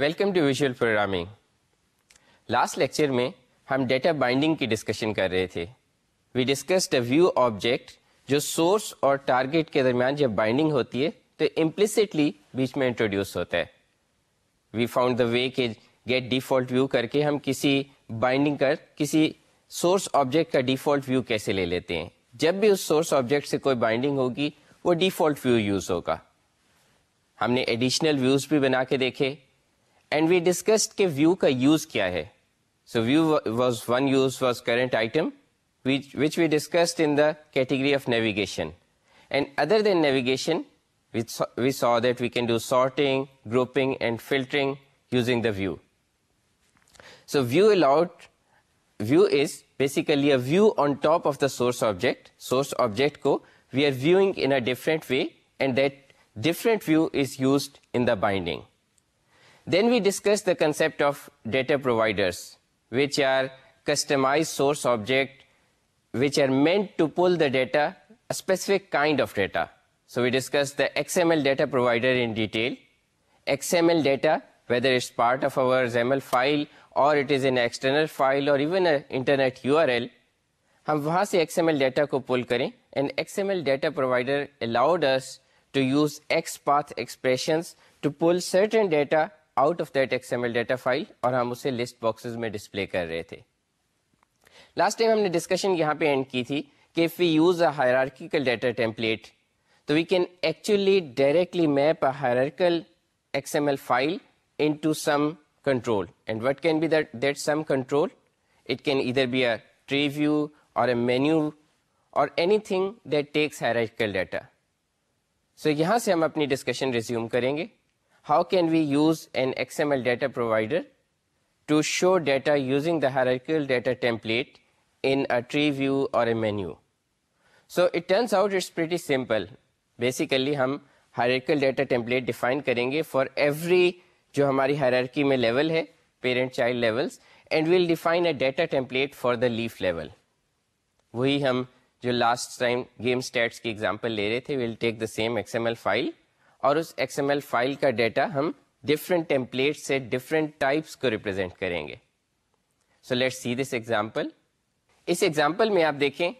Welcome to visual programming last lecture میں ہم data binding کی ڈسکشن کر رہے تھے we discuss a view object جو سورس اور ٹارگیٹ کے درمیان جب بائنڈنگ ہوتی ہے تو امپلسٹلی بیچ میں انٹروڈیوس ہوتا ہے وی فاؤنڈ دا وے کہ گیٹ ڈیفالٹ ویو کر کے ہم کسی بائنڈنگ کر کسی سورس آبجیکٹ کا ڈیفالٹ ویو کیسے لے لیتے ہیں جب بھی اس سورس آبجیکٹ سے کوئی بائنڈنگ ہوگی وہ ڈیفالٹ ویو یوز ہوگا ہم نے ایڈیشنل ویوز بھی بنا کے دیکھے اینڈ وی ڈسکسڈ کے ویو کا یوز کیا ہے so view was one use was current item which we discussed in the category of navigation and other then navigation we so that we can do sorting grouping and filtering using the view so view allowed view is basically a view on top of the source object source object کو we are viewing in a different way and that different view is used in the binding then we discuss the concept of data providers which are customize source object which are meant to pull the data specific kind of data so So the X M L data provider in detail X M L data whether of part of our or L file or it is or external file or internet U R L ہم وہاں سے x M L data کو pull کریں and X M L data provider allowed to use X path expressions to pull certain data out of that X M L data file اور ہم اسے list boxes میں display کر رہے تھے last time ہم نے ڈسکشن یہاں پہ اینڈ کی تھی کہ if we use a hierarchical data template تو we can actually directly map a hierarchical X M L file into some control and what can be that some control it can either be a tree view or a menu or anything that takes hierarchical data so یہاں سے ہم اپنی discussion resume کریں گے how can we use an X M L data provider to show data using the hierarchical data template انو or menu so it turns out it's basically ہم hierarchical data template define کریں گے for every جو ہماری hierarchy میں level ہے parent child levels and we'll define a data template for the leaf level وہی ہم جو لاسٹ ٹائم گیم اسٹیٹس کی اگزامپل لے رہے تھے we'll take the same X M L file اور اس ایکس ایم ایل فائل کا ڈیٹا ہم ڈفرینٹ ٹیمپلیٹ سے ڈفرینٹ ٹائپس کو ریپرزینٹ کریں گے so let see this example us example میں آپ دیکھیں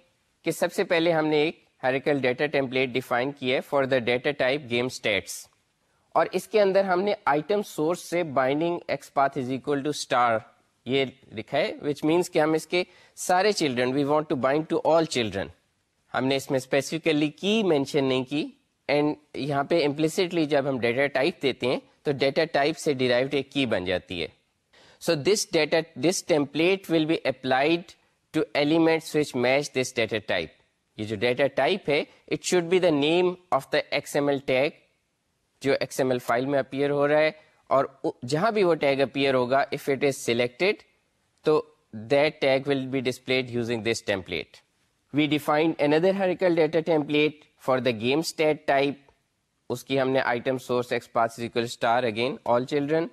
کہ سب سے پہلے ہم نے ایک ہیریکل ڈیٹا ٹیمپلیٹ ڈیفائن کیا for the data type game status اور اس کے اندر ہم نے آئٹم سورس سے binding X path is equal to star یہ لکھا ہے وچ مینس کہ ہم اس کے سارے children we want to bind to all children ہم نے اس میں اسپیسیفکلی کی مینشن نہیں کی اینڈ یہاں پہ امپلسٹلی جب ہم ڈیٹا ٹائپ دیتے ہیں تو ڈیٹا ٹائپ سے ڈیرائیوڈ ایک کی بن جاتی ہے so this data this template will be applied to elements which match this data type یہ جو ڈیٹا ٹائپ ہے it should be the name of the X M L tag جو x M L file میں appear ہو رہا ہے اور جہاں بھی وہ ٹیگ اپیئر ہوگا اف اٹ از سلیکٹڈ تو that tag will be displayed using this template we define another hierarchical data template for the game state type اس کی ہم نے item source X path star again all children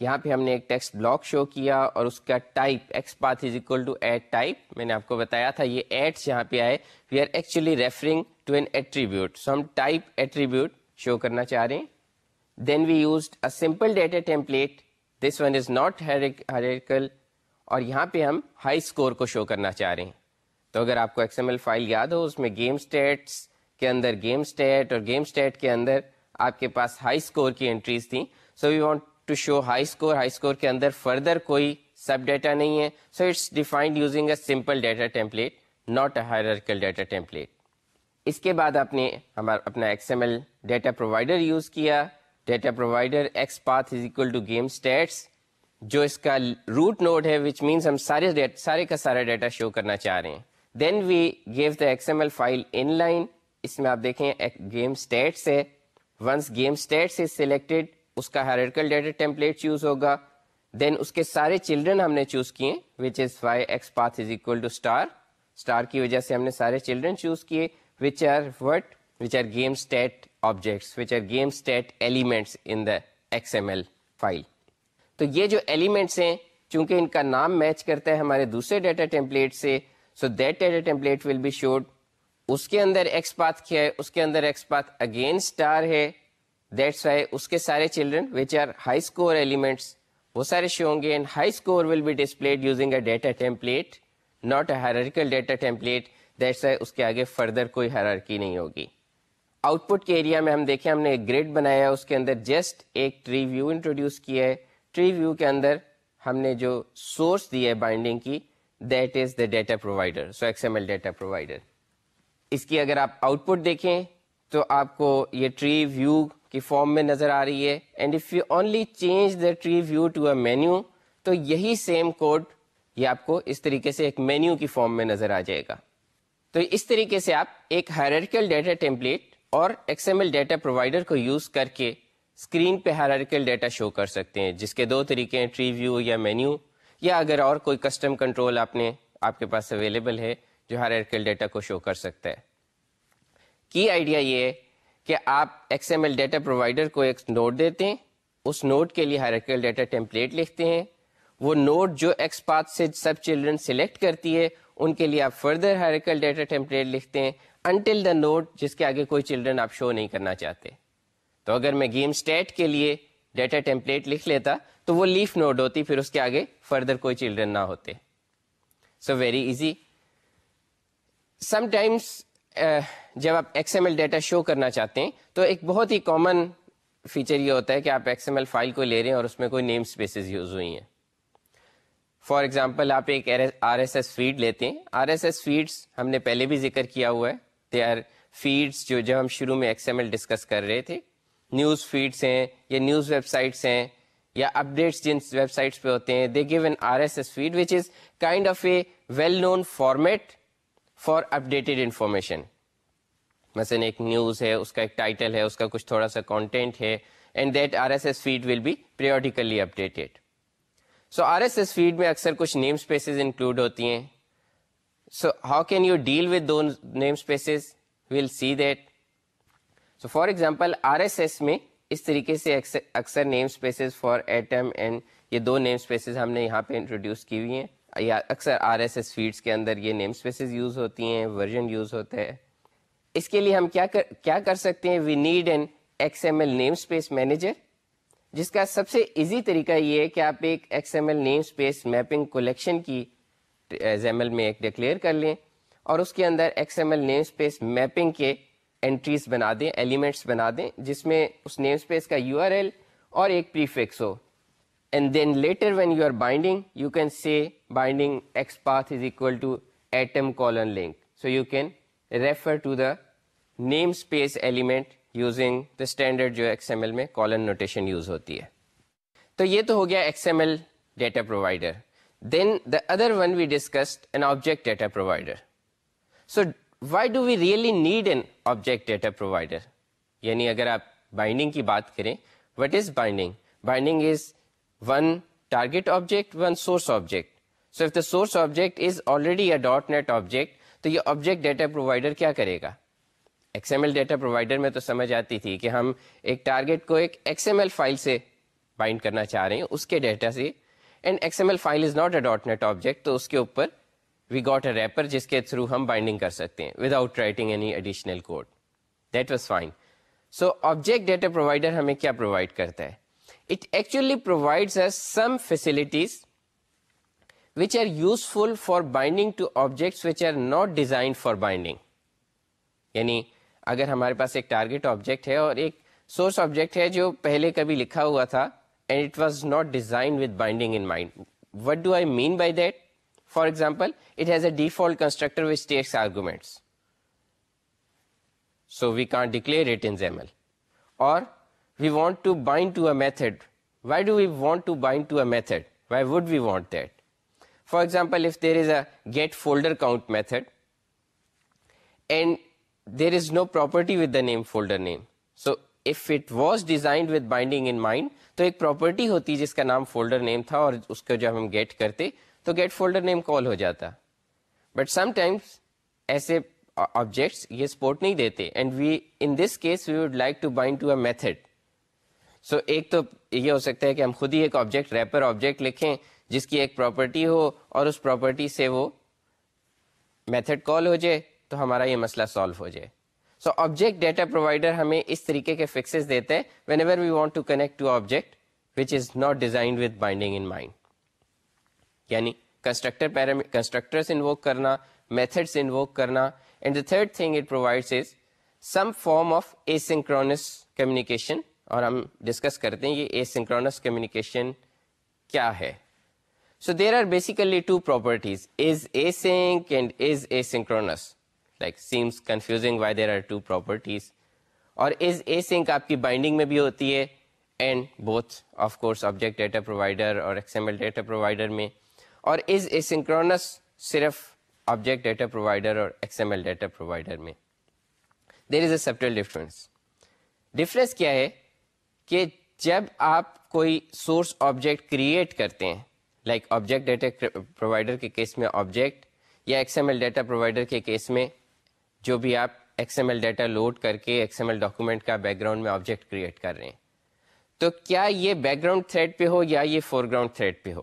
یہاں پہ ہم نے ایک text block show کیا اور اس کا type X path is equal to type میں نے آپ کو بتایا تھا یہ ایٹس یہاں پہ آئے we are actually referring to an attribute so ہم ٹائپ ایٹریبیوٹ شو کرنا چاہ رہے ہیں then we used a simple data template this one is not hierarchical اور یہاں پہ ہم ہائی اسکور کو شو کرنا چاہ رہے ہیں تو اگر آپ کو ایکس ایم ایل فائل یاد ہو اس میں گیم اسٹیٹس کے اندر گیم اسٹیٹ اور گیم اسٹیٹ کے اندر آپ کے پاس ہائی اسکور کی انٹریز تھیں so we want to show high score high score کے اندر فردر کوئی سب ڈیٹا نہیں ہے so it's defined using a simple data template not a hierarchical data template اس کے بعد آپ نے ہمارا اپنا X M L data provider use کیا data provider X path is equal to game status جو اس کا روٹ نوڈ ہے وچ مینس ہم سارے سارے کا سارا ڈیٹا شو کرنا چاہ رہے ہیں then we give the X M L file inline اس میں آپ دیکھیں گیم اسٹیٹ سے once game states is selected اس کا ہیریڈیکل ڈیٹا ٹیمپلیٹ چوز ہوگا دین اس کے سارے چلڈرن ہم نے چوز کیے which is why X path is equal to star star کی وجہ سے ہم نے سارے چلڈرن چوز کیے which are what which are game state objects which are game state elements in the X M L file تو یہ جو ایلیمنٹس ہیں چونکہ ان کا نام میچ کرتا ہے ہمارے دوسرے ڈیٹا ٹیمپلیٹ سے so that data template will be showed اس کے اندر ایکس پاتھ کیا ہے اس کے اندر ایکس پاتھ اگین اسٹار ہے دیٹس وائی اس کے سارے children which are high score elements وہ سارے شو ہوں گے and high score will be displayed using a data template not a hierarchical data template that's why اس کے آگے فردر کوئی ہیرارکی نہیں ہوگی آؤٹ پٹ کے ایریا میں ہم دیکھیں ہم نے ایک گریڈ بنایا اس کے اندر جسٹ ایک ٹری ویو انٹروڈیوس کیا ہے ٹری ویو کے اندر ہم نے جو سورس دی ہے بائنڈنگ کی that is the data provider so X M L data provider اس کی اگر آپ آؤٹ پٹ دیکھیں تو آپ کو یہ ٹری ویو کی فارم میں نظر آ رہی ہے and if you only change the tree view to a menu تو یہی سیم کوڈ یہ آپ کو اس طریقے سے ایک مینیو کی فارم میں نظر آ جائے گا تو اس طریقے سے آپ ایک ہیرکل ڈیٹا ٹیمپلیٹ اور X M L data provider کو یوز کر کے اسکرین پہ ہیرکل ڈیٹا شو کر سکتے ہیں جس کے دو طریقے ہیں ٹری ویو یا مینیو یا اگر اور کوئی کسٹم کنٹرول آپ نے آپ کے پاس اویلیبل ہے جو ہر ایئرکل ڈیٹا کو شو کر سکتا ہے کی آئیڈیا یہ کہ آپ X M L data provider کو ایک نوٹ دیتے ہیں اس نوٹ کے لیے ہر آرکل ڈیٹا ٹیمپلیٹ لکھتے ہیں وہ نوٹ جو ایکس پات سے سب چلڈرن سلیکٹ کرتی ہے ان کے لیے آپ further hierarchical data template لکھتے ہیں انٹل دا نوٹ جس کے آگے کوئی چلڈرن آپ شو نہیں کرنا چاہتے تو اگر میں گیم اسٹیٹ کے لیے ڈیٹا ٹیمپلیٹ لکھ لیتا تو وہ لیف نوڈ ہوتی پھر اس کے آگے فردر کوئی چلڈرن نہ ہوتے so very easy some times جب آپ X M L data show کرنا چاہتے ہیں تو ایک بہت ہی کامن فیچر یہ ہوتا ہے کہ آپ ایکس ایم ایل فائل کو لے رہے ہیں اور اس میں کوئی نیم اسپیسیز یوز ہوئی ہیں فار ایگزامپل آپ ایک آر ایس ایس فیڈ لیتے ہیں آر ایس ایس فیڈس ہم نے پہلے بھی ذکر کیا ہوا ہے دے آر فیڈس جو جب ہم شروع میں ایکس ایم ایل ڈسکس کر رہے تھے نیوز فیڈس ہیں یا نیوز ویب سائٹس ہیں یا اپڈیٹس جن ویب سائٹس پہ ہوتے ہیں they give an R S S feed which is kind of a well known format for updated information مثلاً ایک نیوز ہے اس کا ایک ٹائٹل ہے اس کا کچھ تھوڑا سا کانٹینٹ ہے and that R S S feed will be periodically updated so R S S feed میں اکثر کچھ نیم اسپیسیز انکلوڈ ہوتی ہیں so how can you deal with two namespaces will see that so for example R S S میں اس طریقے سے اکثر namespaces for atom and یہ دو نیم اسپیسیز ہم نے یہاں پہ انٹروڈیوس کی ہوئی ہیں یا اکثر آر ایس ایس فیڈس کے اندر یہ نیم اسپیسیز یوز ہوتی ہیں ورژن یوز ہوتا ہے اس کے لیے ہم کیا کر کیا کر سکتے ہیں we need an X M L namespace manager جس کا سب سے ایزی طریقہ یہ ہے کہ آپ ایک X M L namespace mapping collection کی ایز ایم ایل میں ایک ڈکلیئر کر لیں اور اس کے اندر X M L namespace mapping کے انٹریز بنا دیں ایلیمنٹس بنا دیں جس میں اس نیم اسپیس کا یو آر ایل اور ایک prefix fix who and then later when you are binding you can see binding X path is equal to to atom colon link so you can refer the namespace element using the standard جو x M L میں colon notation use ہوتی ہے تو یہ تو ہو گیا X M L data provider then the other one we discussed an object data provider so why do we really need an object data provider یعنی اگر آپ بائنڈنگ کی بات کریں what is binding binding is one target object one source object so if the source object is already a dot net object تو یہ object data provider کیا کرے گا X M L data provider میں تو سمجھ آتی تھی کہ ہم ایک ٹارگیٹ کو ایک ایکس ایم ایل فائل سے بائنڈ کرنا چاہ رہے ہیں اس کے ڈیٹا سے and X M L file is not a dot net object تو اس کے اوپر وی گاٹ اے ریپر جس کے تھرو ہم بائنڈنگ کر سکتے ہیں without writing code that was fine so object data provider ہمیں کیا پرووائڈ کرتا ہے it actually provides some facilities which are useful for binding to objects which are not design for binding یعنی اگر ہمارے پاس ایک ٹارگیٹ آبجیکٹ ہے اور ایک سورس آبجیکٹ ہے جو پہلے کبھی لکھا ہوا تھا and it was not design with binding in mind what do I mean by that for example it has a default constructor which takes arguments so we can't declare it in XAML اور we want to bind to a method why do we want to bind to a method why would we want that for example if there is a get folder count method and there is no property with the name folder name so if it was designed with binding in mind تو ایک property ہوتی جس کا نام folder name تھا اور اس کو جب ہم گیٹ کرتے تو گیٹ فولڈر نیم کال ہو جاتا بٹ سم ٹائمس ایسے آبجیکٹس یہ سپورٹ نہیں دیتے and we in this case we would like to bind to a method so ایک تو یہ ہو سکتا ہے کہ ہم خود ہی ایک آبجیکٹ ریپر آبجیکٹ لکھیں جس کی ایک پراپرٹی ہو اور اس پراپرٹی سے وہ میتھڈ کال ہو جائے تو ہمارا یہ مسئلہ سالو ہو جائے سو آبجیکٹ ڈیٹا پرووائڈر ہمیں اس طریقے کے فکسز دیتے ہیں whenever we want to connect to object which is not designed with binding in mind یعنی کنسٹرکٹر کنسٹرکٹرس انووک کرنا میتھڈس انووک کرنا and the third thing it provides is some form of synchronous communication اور ہم discuss کرتے ہیں یہ asynchronous communication کیا ہے so there are basically two properties is async and is asynchronous like seems confusing why there are two properties اور is async آپ کی بائنڈنگ میں بھی ہوتی ہے and both of course object data provider اور ڈیٹا پرووائڈر میں اور از اے سنکرونس صرف آبجیکٹ ڈیٹا پرووائڈر اور X M L data provider میں there is a subtle difference difference کیا ہے کہ جب آپ کوئی سورس آبجیکٹ کریٹ کرتے ہیں لائک آبجیکٹ ڈیٹا پرووائڈر کے کیس میں آبجیکٹ یا X M L data provider کے کیس میں جو بھی آپ X M L data load کر کے ایکس ایم ایل ڈاکومنٹ کا بیک گراؤنڈ میں آبجیکٹ کریٹ کر رہے ہیں تو کیا یہ بیک گراؤنڈ تھریڈ پہ ہو یا یہ فور گراؤنڈ تھریڈ پہ ہو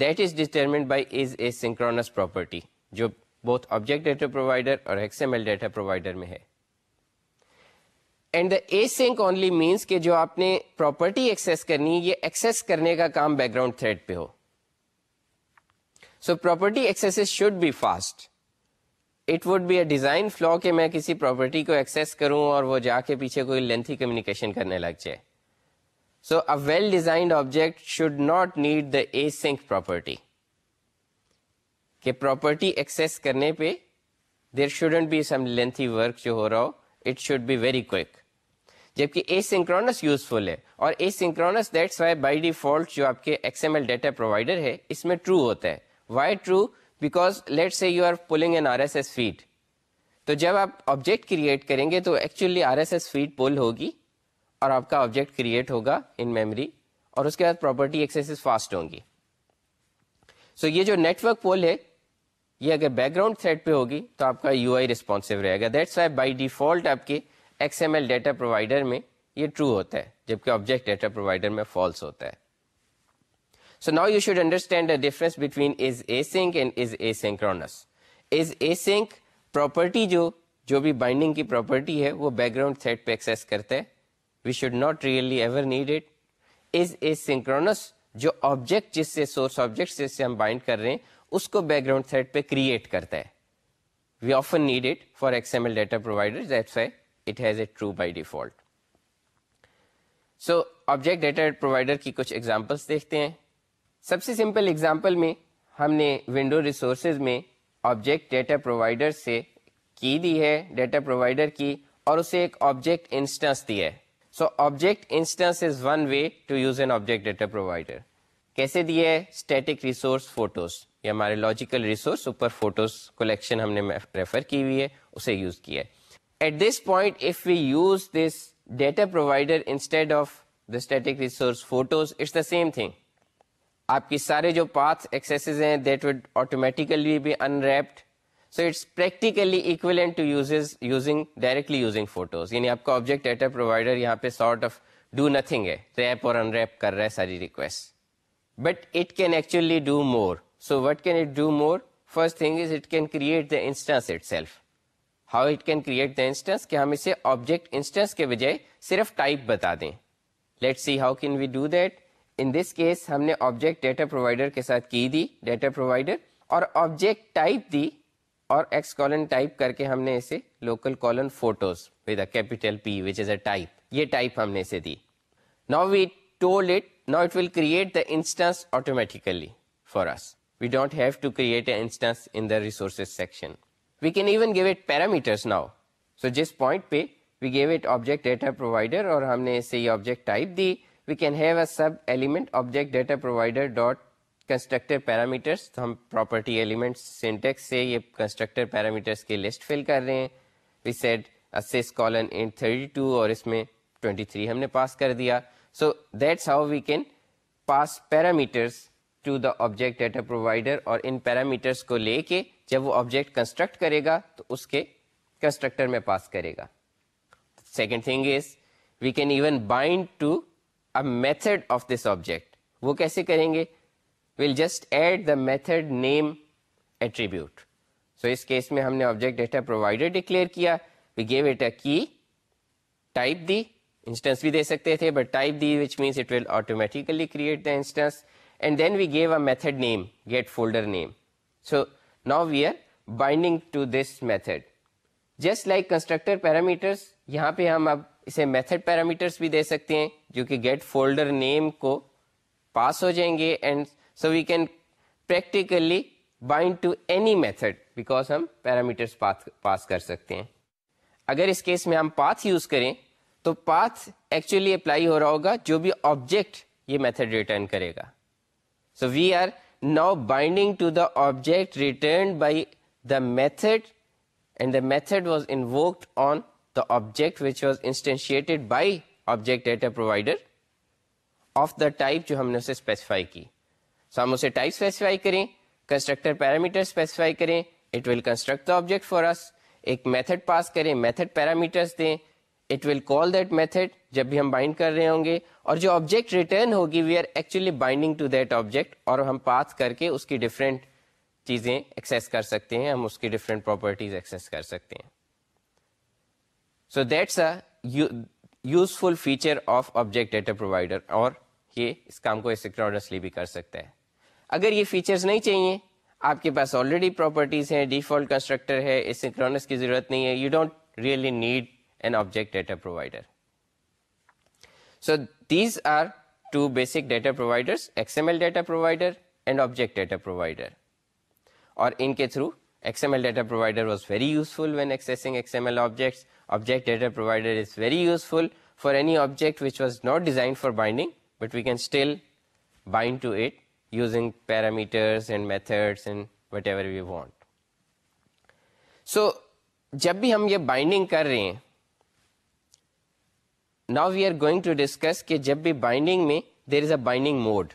that is determined by is asynchronous property جو بہت آبجیکٹ ڈیٹا پرووائڈر اور X M L data provider میں ہے and the async only means کہ جو آپ نے پراپرٹی ایکسیس کرنی ہے یہ ایکسیس کرنے کا کام بیک گراؤنڈ تھریڈ پہ ہو so property access should be fast it would be a design flaw کہ میں کسی پراپرٹی کو ایکسیس کروں اور وہ جا کے پیچھے کوئی لینتھی کمیونیکیشن کرنے لگ جائے so a well designed object should not need the async property کہ پراپرٹی ایکسیس کرنے پہ there shouldn't be some lengthy work جو ہو رہا ہو it should be very quick جبکہ اے سنکرونس یوزفل ہے اور asynchronous that's why by default جو آپ کے X M L data provider ہے اس میں ٹرو ہوتا ہے why true because let say you are polling an R S S feed تو جب آپ آبجیکٹ کریٹ کریں گے تو actually R S S feed pull ہوگی اور آپ کا آبجیکٹ کریٹ ہوگا ان میموری اور اس کے بعد پراپرٹی ایکسیسز فاسٹ ہوں گی سو یہ جو نیٹ ورک پول ہے یہ اگر بیک گراؤنڈ تھریڈ پہ ہوگی تو آپ کا یو آئی رسپانسو رہے گا دیٹس وائی بائی ڈیفالٹ آپ کے X M L data provider میں یہ ٹرو ہوتا ہے جبکہ آبجیکٹ ڈیٹا پرووائڈر میں فالس ہوتا ہے so now you should understand the difference between is async and is asynchronous is async property جو جو بھی بائنڈنگ کی پراپرٹی ہے وہ بیک گراؤنڈ تھریڈ پہ ایکسیس کرتا ہے we should not really ever need it is asynchronous جو آبجیکٹ جس سے سورس آبجیکٹ جس سے ہم بائنڈ کر رہے ہیں اس کو بیک گراؤنڈ سیٹ پہ کریٹ کرتا ہے we often need it for X M L data provider it has a true by default so object data provider کی کچھ ایگزامپلس دیکھتے ہیں سب سے سمپل ایگزامپل میں ہم نے ونڈو ریسورسز میں آبجیکٹ ڈیٹا پرووائڈر سے کی دی ہے ڈیٹا پرووائڈر کی اور اسے ایک آبجیکٹ انسٹنس دیا ہے so object instance is one way to use an object data provider کیسے دیا ہے اسٹیٹک ریسورس فوٹوز یہ ہمارے لاجیکل ریسورس اوپر فوٹوز کولیکشن ہم نے ریفر کی ہوئی ہے اسے یوز کیا ہے at this point if we use this data provider instead of the static resource photos it's the same thing آپ کی سارے جو پاتھ ایکسیسز ہیں دیٹ وڈ آٹومیٹیکلی بھی unwrapped so it's practically equivalent to uses using directly using photos یعنی آپ کا object data provider یہاں پہ سارٹ آف ڈو نتھنگ ہے ریپ اور ان ریپ کر رہا ہے ساری request but it can actually do more so what can it do more first thing is it can create the instance itself how it can create the instance کہ ہم اسے object instance کے بجائے صرف ٹائپ بتا دیں let's see how can we do that in this case ہم نے آبجیکٹ ڈیٹا پرووائڈر کے ساتھ کی دی ڈیٹا پرووائڈر اور آبجیکٹ ٹائپ دی اور ایکس کالن ٹائپ کر کے ہم نے اسے local colon photos with a capital P which is a type یہ ٹائپ ہم نے اسے دی now we told it now it will create the instance automatically for us we don't have to create a instance in the resources section we can even give it parameters now so جس point پہ we give it object data provider اور ہم نے اسے یہ object type the we can have a sub element object data provider dot constructor parameters تو ہم property element syntax سے یہ کنسٹرکٹر پیرامیٹرس کی لسٹ فل کر رہے ہیں وی کالن ان اور اس میں 23 تھری ہم نے پاس کر دیا so that's how we can pass parameters to the object data provider اور ان پیرامیٹرس کو لے کے جب وہ آبجیکٹ کنسٹرکٹ کرے گا تو اس کے کنسٹرکٹر میں پاس کرے گا second thing is we can even bind to a method of this object وہ کیسے کریں گے will just add the method name attribute so اس کیس میں ہم نے آبجیکٹ ڈیٹا پرووائڈر ڈکلیئر کیا وی گیو اٹ اے کی ٹائپ دی انسٹنس بھی دے سکتے تھے but type the which means it will automatically create the instance and then we give a method name get folder name so now we are binding to this method just like constructor parameters یہاں پہ ہم اب اسے method parameters بھی دے سکتے ہیں جو کہ گیٹ فولڈر نیم کو پاس ہو جائیں گے and so we can practically bind to any method because ہم پیرامیٹرس پاس کر سکتے ہیں اگر اس کیس میں ہم پاتھ یوز کریں تو پاتھ ایکچولی اپلائی ہو رہا ہوگا جو بھی آبجیکٹ یہ میتھڈ ریٹرن کرے گا so we are now binding to the object return by the method and the method was invoked on the object which was instantiated by object data provider of the type جو ہم نے اسے specify کی سو ہم اسے type specify کریں constructor parameter specify کریں it will construct the object for us ایک میتھڈ پاس کریں میتھڈ پیرامیٹرس دیں it will call that method جب بھی ہم بائنڈ کر رہے ہوں گے اور جو آبجیکٹ ریٹرن ہوگی we are actually binding to that object اور ہم پاس کر کے اس کی ڈفرینٹ چیزیں ایکسیس کر سکتے ہیں ہم اس کی ڈفرینٹ پراپرٹیز ایکسیس کر سکتے ہیں so that's a useful feature of object data provider اور یہ اس کام کو اسکرسلی بھی کر سکتا ہے اگر یہ فیچرز نہیں چاہیے آپ کے پاس آلریڈی پراپرٹیز ہیں ڈیفالٹ کنسٹرکٹر ہے اسکرونس کی ضرورت نہیں ہے you don't really need an object data provider so these are two basic data providers X M L data provider and object data provider اور ان کے through X M L data provider was very useful when accessing object data provider is very useful for any object which was not design for binding but we can still bind to it using parameters and methods and whatever we want. So, جب بھی ہم یہ binding کر رہے ہیں نا we are going to discuss کہ جب بھی بائنڈنگ میں there is a binding mode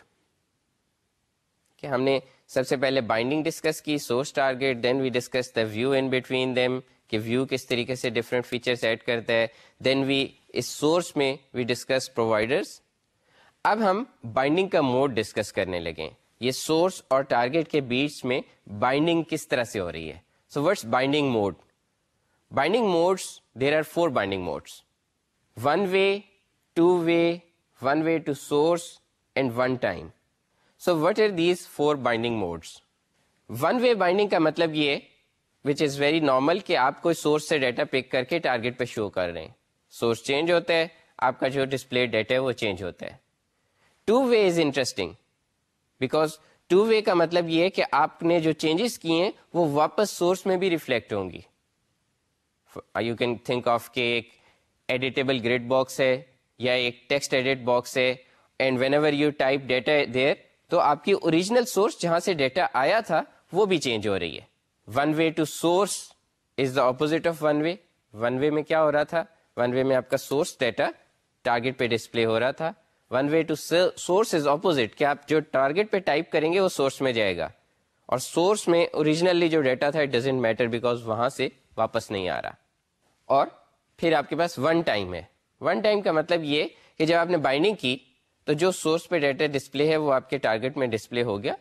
کہ ہم نے سب سے پہلے بائنڈنگ ڈسکس کی source target then we discuss the view in between them کہ ویو کس طریقے سے ڈفرینٹ فیچرس ایڈ کرتا ہے دین وی اس سورس میں وی ڈسکس پرووائڈرس اب ہم بائنڈنگ کا موڈ ڈسکس کرنے لگے یہ سورس اور ٹارگیٹ کے بیچ میں بائنڈنگ کس طرح سے ہو رہی ہے so what's binding mode binding modes there are four binding modes one way two way one way to source and one time so what are these four binding modes one way binding کا مطلب یہ which is very normal کہ آپ کوئی source سے data pick کر کے target پہ شو کر رہے ہیں سورس چینج ہوتا ہے آپ کا جو ڈسپلے ڈیٹا ہے وہ چینج ہوتا ہے two way is interesting because two way کا مطلب یہ ہے کہ آپ نے جو چینجز کیے ہیں وہ واپس سورس میں بھی ریفلیکٹ ہوں گی یو کین تھنک آف کہ ایک ایڈیٹیبل گریڈ باکس ہے یا ایک ٹیکسٹ ایڈیٹ باکس ہے and whenever you type data there تو آپ کی اوریجنل سورس جہاں سے ڈیٹا آیا تھا وہ بھی چینج ہو رہی ہے one way to source is the opposite of one way one way میں کیا ہو رہا تھا ون وے میں آپ کا سورس ڈیٹا ٹارگیٹ پہ ڈسپلے ہو رہا تھا one way to source is opposite کہ آپ جو ٹارگیٹ پہ ٹائپ کریں گے وہ سورس میں جائے گا اور سورس میں اوریجنلی جو ڈیٹا تھا میٹر بیکاز وہاں سے واپس نہیں آ رہا اور پھر آپ کے پاس ون ٹائم ہے ون ٹائم کا مطلب یہ کہ جب آپ نے بائنڈنگ کی تو جو سورس پہ ڈیٹا ڈسپلے ہے وہ آپ کے ٹارگیٹ میں ڈسپلے ہو گیا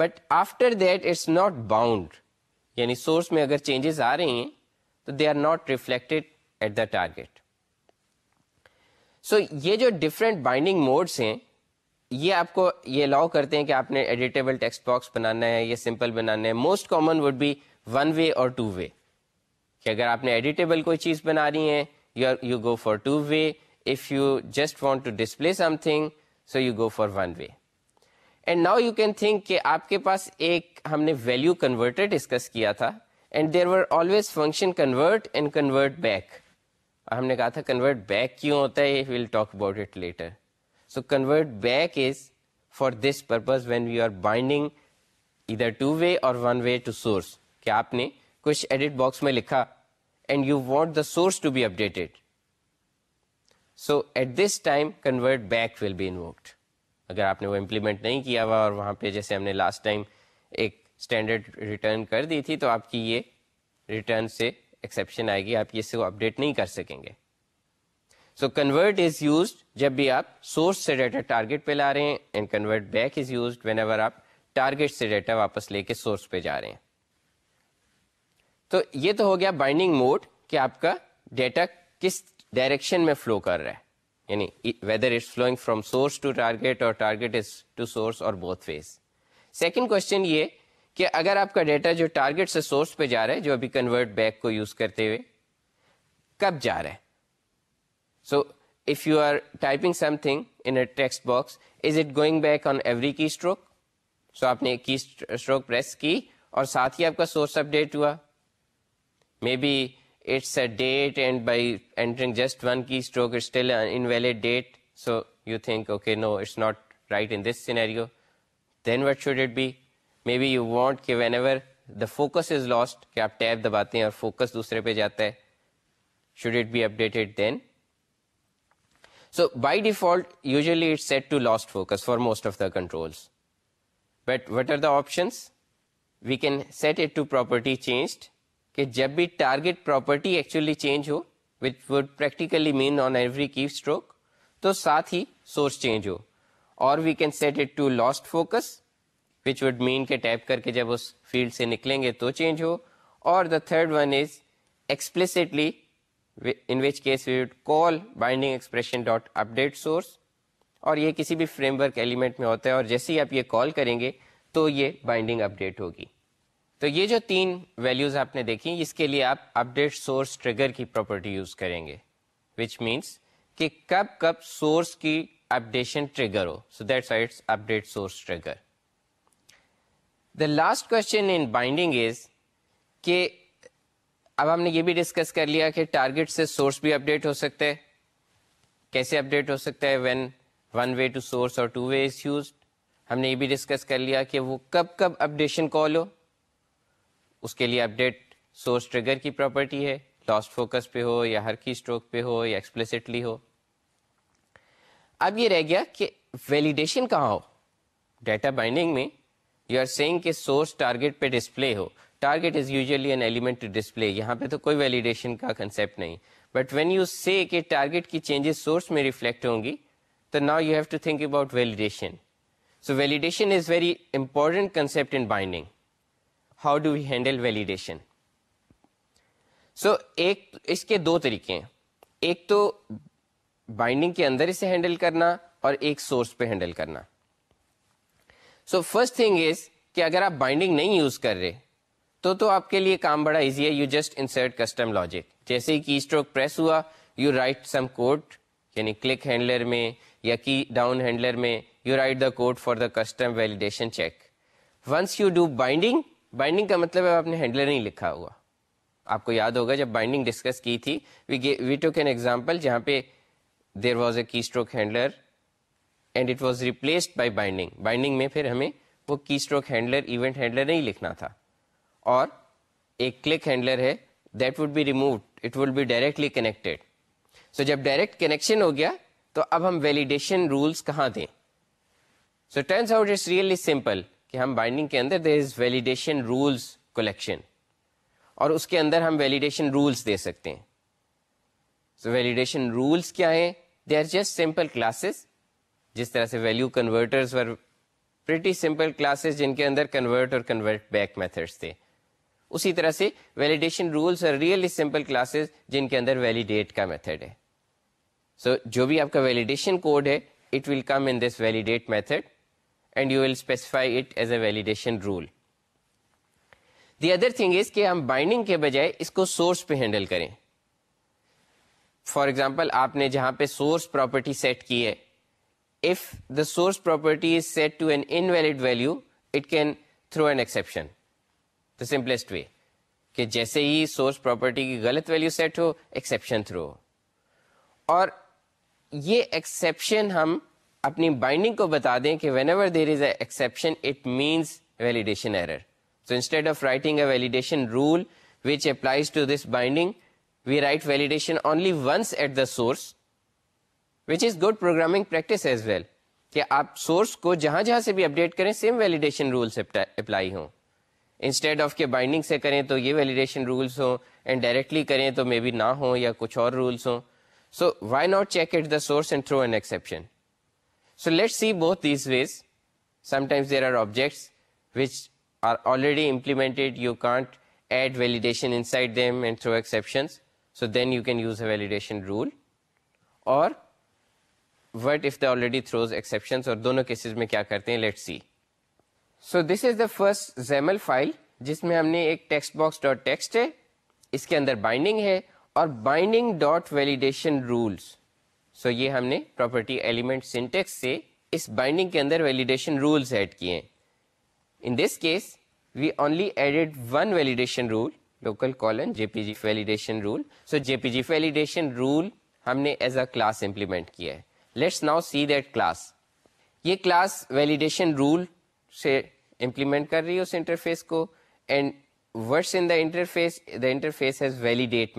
but after that it's not bound یعنی سورس میں اگر چینجز آ رہی ہیں تو they are not reflected at the target so یہ جو ڈفرینٹ بائنڈنگ موڈس ہیں یہ آپ کو یہ الاؤ کرتے ہیں کہ آپ نے ایڈیٹیبل ٹیکسٹ باکس بنانا ہے یا سمپل بنانا ہے most common would be one way اور ٹو وے کہ اگر آپ نے ایڈیٹیبل کوئی چیز بنا رہی ہیں you you go for two way if you just want to display something so you go for one way and now you can think کہ آپ کے پاس ایک ہم نے ویلو کنورٹر ڈسکس کیا تھا and there were always function convert and convert back ہم نے کہا تھا کنورٹ بیک کیوں ہوتا ہے will talk about it later so convert back is for this purpose when we are binding either two way اور ون وے ٹو سورس کہ آپ نے کچھ ایڈٹ باکس میں لکھا and you want the source to be updated so at this time convert back will be invoked اگر آپ نے وہ امپلیمنٹ نہیں کیا ہوا اور وہاں پہ جیسے ہم نے لاسٹ ٹائم ایک اسٹینڈرڈ ریٹرن کر دی تھی تو آپ کی یہ ریٹرن سے ایکسیپشن آئے گی آپ اس سے اپڈیٹ نہیں کر سکیں گے سو کنورٹ از یوزڈ جب بھی آپ سورس سے ڈیٹا ٹارگیٹ پہ لا رہے ہیں and convert back is used whenever آپ ٹارگیٹ سے ڈیٹا واپس لے کے سورس پہ جا رہے ہیں تو یہ تو ہو گیا بائنڈنگ موڈ کہ آپ کا ڈیٹا کس ڈائریکشن میں فلو کر رہا ہے یعنی whether is flowing from source to target اور ٹارگیٹ از ٹو سورس اور بوتھ فیز سیکنڈ کوشچن یہ کہ اگر آپ کا ڈیٹا جو ٹارگیٹ سے سورس پہ جا رہا ہے جو ابھی کنورٹ بیک کو یوز کرتے ہوئے کب جا رہا ہے so if you are typing something text box is it going back on every keystroke so آپ نے کی اسٹروک پریس کی اور ساتھ ہی آپ کا سورس اپ ڈیٹ ہوا maybe it's a date and by entering just one key stroke still invalid date so you think okay no it's not right in this scenario then what should it be maybe you want کہ whenever the focus is lost کہ آپ tab دباتے ہیں اور focus دوسرے پہ جاتا ہے should it be update then so by default usually it set to lost focus for most of the controls but what are the options we can set it to property change کہ جب بھی target property actually change who which would practically mean on every key stroke تو ساتھ ہی source change ہو اور we can set it to lost focus which would mean کے tape کر کے جب اس فیلڈ سے نکلیں گے تو چینج ہو اور the third one is explicitly in which case we would call binding expression dot update source اور یہ کسی بھی فریم ورک ایلیمنٹ میں ہوتا ہے اور جیسے ہی آپ یہ کال کریں گے تو یہ بائنڈنگ اپ ڈیٹ ہوگی تو یہ جو تین ویلیوز آپ نے دیکھی اس کے لیے آپ اپ ڈیٹ سورس ٹریگر کی پراپرٹی یوز کریں گے وچ مینس کہ کب کب سورس کی updation trigger who so that sites update source trigger the last question in binding is کہ اب ہم نے یہ بھی ڈسکس کر لیا کہ ٹارگیٹ سے سورس بھی اپڈیٹ ہو سکتا ہے کیسے اپڈیٹ ہو سکتا ہے when one way to source اور ٹو وے از یوزڈ ہم نے یہ بھی ڈسکس کر لیا کہ وہ کب کب اپڈیشن کال ہو اس کے لیے اپڈیٹ سورس ٹریگر کی پراپرٹی ہے لاسٹ فوکس پہ ہو یا ہر کی اسٹروک پہ ہو یا ایکسپلسٹلی ہو اب یہ رہ گیا کہ ویلیڈیشن کہاں ہو ڈیٹا بائنڈنگ میں یو آر سیئنگ کے سورس ٹارگیٹ پہ display who target is usually an element display یہاں پہ تو کوئی ویلیڈیشن کا کنسپٹ نہیں بٹ وین یو سی کہ ٹارگیٹ کی چینجز سورس میں ریفلیکٹ ہوں گی تو نا you have to think about validation so validation is very important concept in binding how do we handle validation so ایک اس کے دو طریقے ہیں ایک تو بائنڈنگ کے اندر اسے ہینڈل کرنا اور ایک سورس پہ ہینڈل کرنا سو فرسٹ تھنگ از کہ اگر آپ بائنڈنگ نہیں یوز کر رہے تو تو آپ کے لیے کام بڑا ایزی ہے you just insert custom logic جیسے کی اسٹروک پریس ہوا یو رائٹ سم کوٹ یعنی کلک ہینڈلر میں یا کی ڈاؤن ہینڈلر میں you write the code for the custom validation check once you do binding binding کا مطلب آپ نے ہینڈلر نہیں لکھا ہوا آپ کو یاد ہوگا جب بائنڈنگ ڈسکس کی تھی وی ٹوک این ایگزامپل جہاں پہ there was a keystroke handler and it was replaced by binding binding میں پھر ہمیں وہ key stroke handler event handler نہیں لکھنا تھا اور ایک کلک ہینڈلر ہے that would be removed it would be directly connected so جب ڈائریکٹ کنیکشن ہو گیا تو اب ہم ویلیڈیشن رولس کہاں دیں so turns out it's really simple کہ ہم بائنڈنگ کے اندر there is validation rules collection اور اس کے اندر ہم ویلیڈیشن رولس دے سکتے ہیں سو ویلیڈیشن رولس کیا ہیں they are just simple classes جس طرح سے ویلو کنورٹر کنورٹ اور کنورٹ بیک میتھڈس تھے اسی طرح سے validation rules are really simple classes جن کے اندر ویلیڈیٹ کا میتھڈ ہے سو so, جو بھی آپ کا ویلیڈیشن کوڈ ہے it it will will come in this validate method and you specify as a validation rule the other thing is کہ ہم بائنڈنگ کے بجائے اس کو سورس پہ ہینڈل کریں فار ایگزامپل آپ نے جہاں پہ سورس پراپرٹی سیٹ کی ہے if the source property is set to an invalid value, it can throw an exception. The simplest way. کہ جیسے ہی سورس پراپرٹی کی غلط ویلیو سیٹ ہو ایکسیپشن تھرو ہو اور یہ ایکسیپشن ہم اپنی بائنڈنگ کو بتا دیں کہ whenever there is a exception it means validation error so instead of writing a validation rule which to this binding we write validation only once at the source which is good programming practice as well کہ آپ source کو جہاں جہاں سے بھی update کریں same validation rules apply ہوں instead of کے بائنڈنگ سے کریں تو یہ ویلیڈیشن رولس ہوں اینڈ ڈائریکٹلی کریں تو مے بی نہ ہوں یا کچھ اور رولس ہوں so why not check at the source and throw an exception so let's see بہت these ways sometimes there are objects which are already implemented you can't add validation inside them and throw exceptions so then you can use a validation rule or what if already throws exception اور دونوں cases میں کیا کرتے ہیں let see so this is the first XAML file جس میں ہم نے ایک ٹیکسٹ باکس ڈاٹ ٹیکسٹ ہے اس کے اندر بائنڈنگ بائنڈنگ ہے اور ڈاٹ ویلیڈیشن رولس سو یہ ہم نے پراپرٹی ایلیمنٹ سے اس بائنڈنگ کے اندر ویلیڈیشن رولس ایڈ کیے ہیں in this case we only added one validation rule local colon J P G validation rule so J P G validation rule ہم نے ایز اے کلاس امپلیمنٹ کیا ہے let's now see that class یہ class validation rule سے implement کر رہی ہے اس انٹرفیس انٹرفیس انٹرفیس کو and and was in in the the the has validate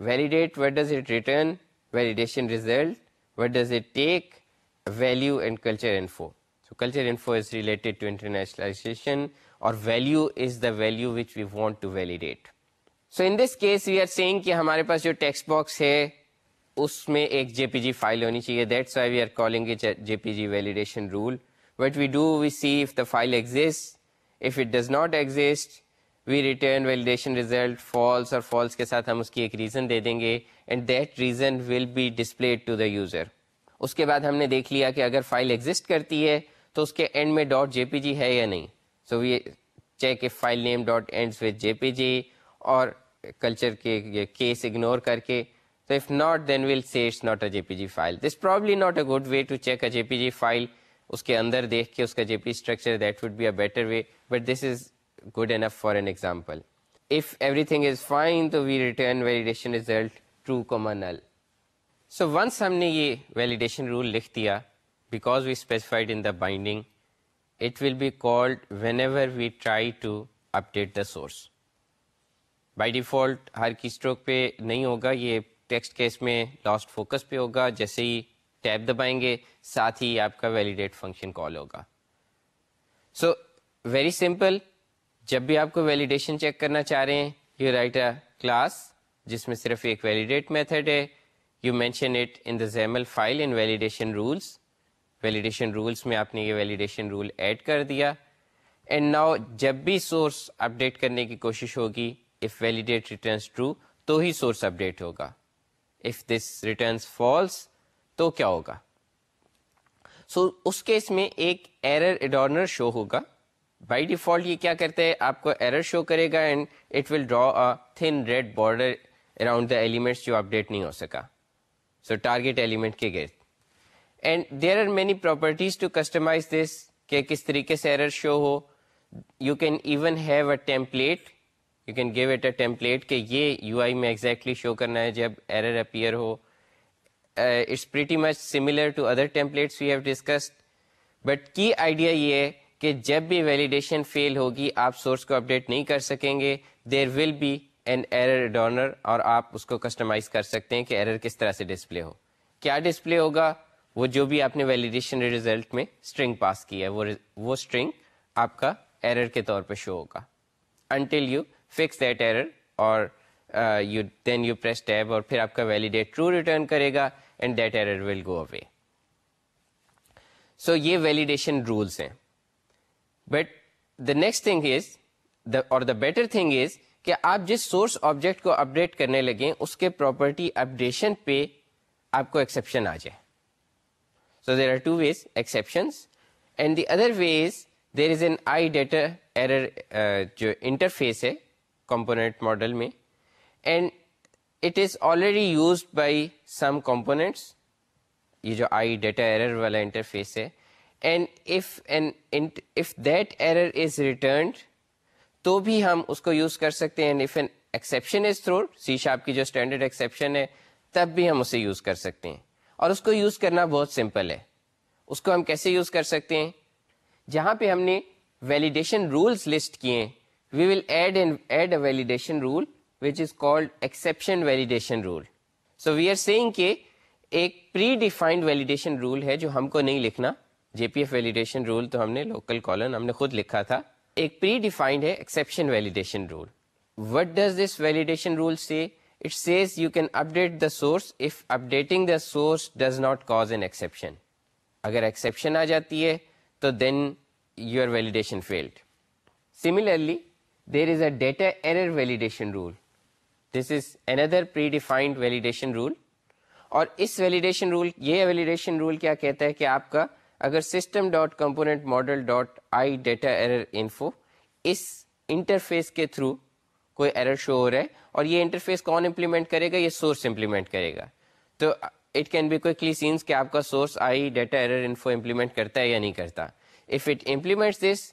validate validate method what what does does it it return validation result take value value value culture culture info info so so is is related to to internationalization or which we we want this case are saying کہ ہمارے پاس جو text box ہے اس میں ایک جے P جی file ہونی چاہیے that's why we are calling a J P G validation rule what we do we see if the file exist if it does not exit we return validation result false اور false کے ساتھ ہم اس کی ایک reason دے دیں گے and that reason will be displayed to the user اس کے بعد ہم نے دیکھ لیا کہ اگر فائل ایگزسٹ کرتی ہے تو اس کے اینڈ میں ڈاٹ جے پی جی ہے یا نہیں so we check if file name dot and with J P G اور کلچر کے کیس اگنور کر کے So if not, not not then we'll say it's a a a JPG JPG file. file. This probably good way to check J P but this is good validation result true comma null so once ہم نے یہ validation rule لکھ دیا because we specified it will be call update the source by default ہر پہ نہیں ہوگا یہ text case میں لاسٹ فوکس پہ ہوگا جیسے ہی ٹیب دبائیں گے ساتھ ہی آپ کا ویلیڈیٹ فنکشن کال ہوگا سو ویری سمپل جب بھی آپ کو ویلیڈیشن چیک کرنا چاہ رہے ہیں یو رائٹ اے کلاس جس میں صرف ایک ویلیڈیٹ میتھڈ ہے you mention it in the XAML file in validation rules validation rules میں آپ نے یہ ویلیڈیشن رول ایڈ کر دیا اینڈ ناؤ جب بھی سورس اپڈیٹ کرنے کی کوشش ہوگی اف ویلیڈیٹ ریٹرنس ٹرو تو ہی سورس اپڈیٹ ہوگا فالس تو کیا ہوگا سو so, اس کیس میں ایک ایرر اڈارنر شو ہوگا بائی ڈیفالٹ یہ کیا کرتا ہے آپ کو ایرر شو کرے گا and it will draw then red border around the elements جو اپڈیٹ نہیں ہو سکا سو ٹارگیٹ ایلیمنٹ کے گرد and there are many properties to customize this کہ کس طریقے سے error show who you can even have a template you can give it a template کہ یہ یو آئی میں ایگزیکٹلی شو کرنا ہے جب error appear who it's pretty much similar to other templates we have discussed but key idea یہ ہے کہ جب بھی ویلیڈیشن فیل ہوگی آپ سورس کو اپڈیٹ نہیں کر سکیں گے there will be an error adorner اور آپ اس کو کسٹمائز کر سکتے ہیں کہ ایرر کس طرح سے ڈسپلے ہو کیا ڈسپلے ہوگا وہ جو بھی آپ نے ویلیڈیشن ریزلٹ میں اسٹرنگ پاس کی ہے وہ اسٹرنگ آپ کا ایرر کے طور پہ شو ہوگا until you fix that error اور you you then press tab اور پھر آپ کا ویلیڈیٹ ٹرو ریٹرن کرے گا and that error will go away so یہ ویلیڈیشن رولس ہیں but the next thing is or the better thing is کہ آپ جس سورس آبجیکٹ کو اپڈیٹ کرنے لگیں اس کے پراپرٹی اپڈیشن پہ آپ کو ایکسیپشن آ جائے so there are two ways exceptions and the other way is there is an I data error جو انٹرفیس ہے کمپونیٹ ماڈل میں and it is already used by some components یہ جو آئی ڈیٹا ایرر والا interface ہے and and if that error is returned تو بھی ہم اس کو یوز کر سکتے ہیں if an exception is throw C sharp کی جو اسٹینڈرڈ ایکسیپشن ہے تب بھی ہم اسے یوز کر سکتے ہیں اور اس کو یوز کرنا بہت سمپل ہے اس کو ہم کیسے یوز کر سکتے ہیں جہاں پہ ہم نے ویلیڈیشن رولس لسٹ کیے ہیں we will add a validation rule so we are seeing defined validation rule ہے جو ہم کو نہیں لکھنا J P F validation rule تو ہم نے لوکل کالن ہم نے خود لکھا تھا exception validation rule what does this validation rule سے اگر ایکسیپشن آ جاتی ہے تو then you validation field similarly there is a data error validation rule this is another predefined validation rule اور اس ویلیڈیشن رول یہ ویلیڈیشن رول کیا کہتا ہے کہ آپ کا اگر system dot component model dot I data error info us interface کے تھرو کوئی ایرر شو ہو رہا ہے اور یہ انٹرفیس کون امپلیمنٹ کرے گا یہ سورس امپلیمنٹ کرے گا تو it can be quickly sense کہ آپ کا source I data error info implement کرتا ہے یا نہیں کرتا اف اٹ امپلیمنٹ دس